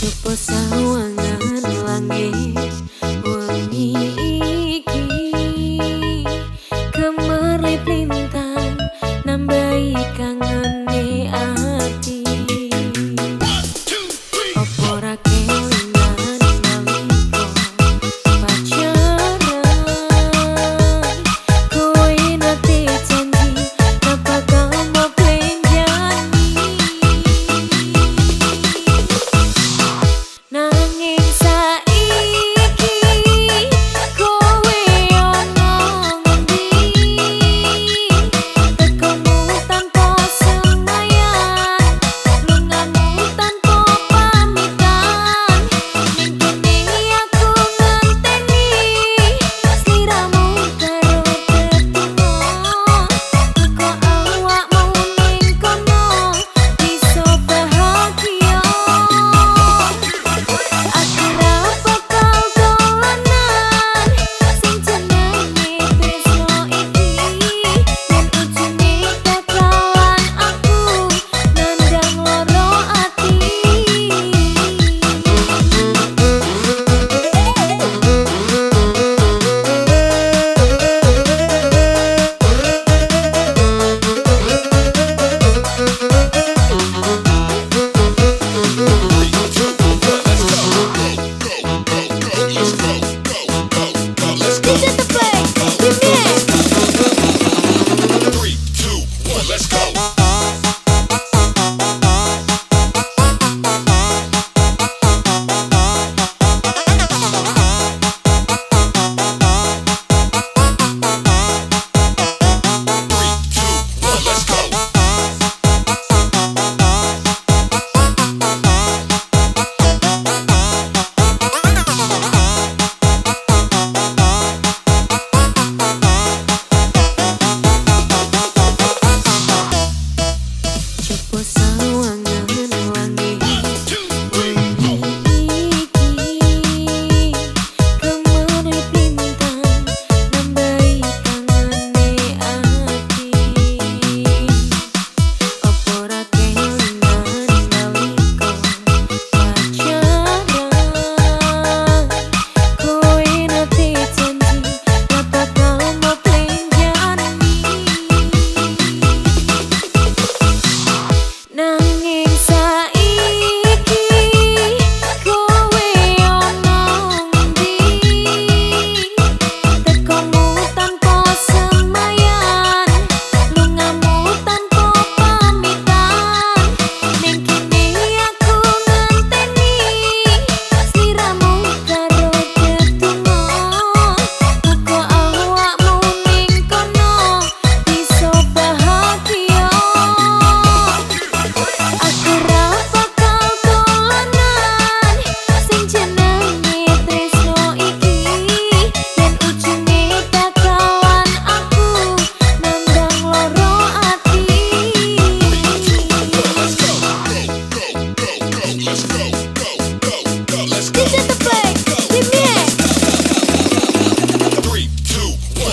Coba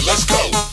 Let's go.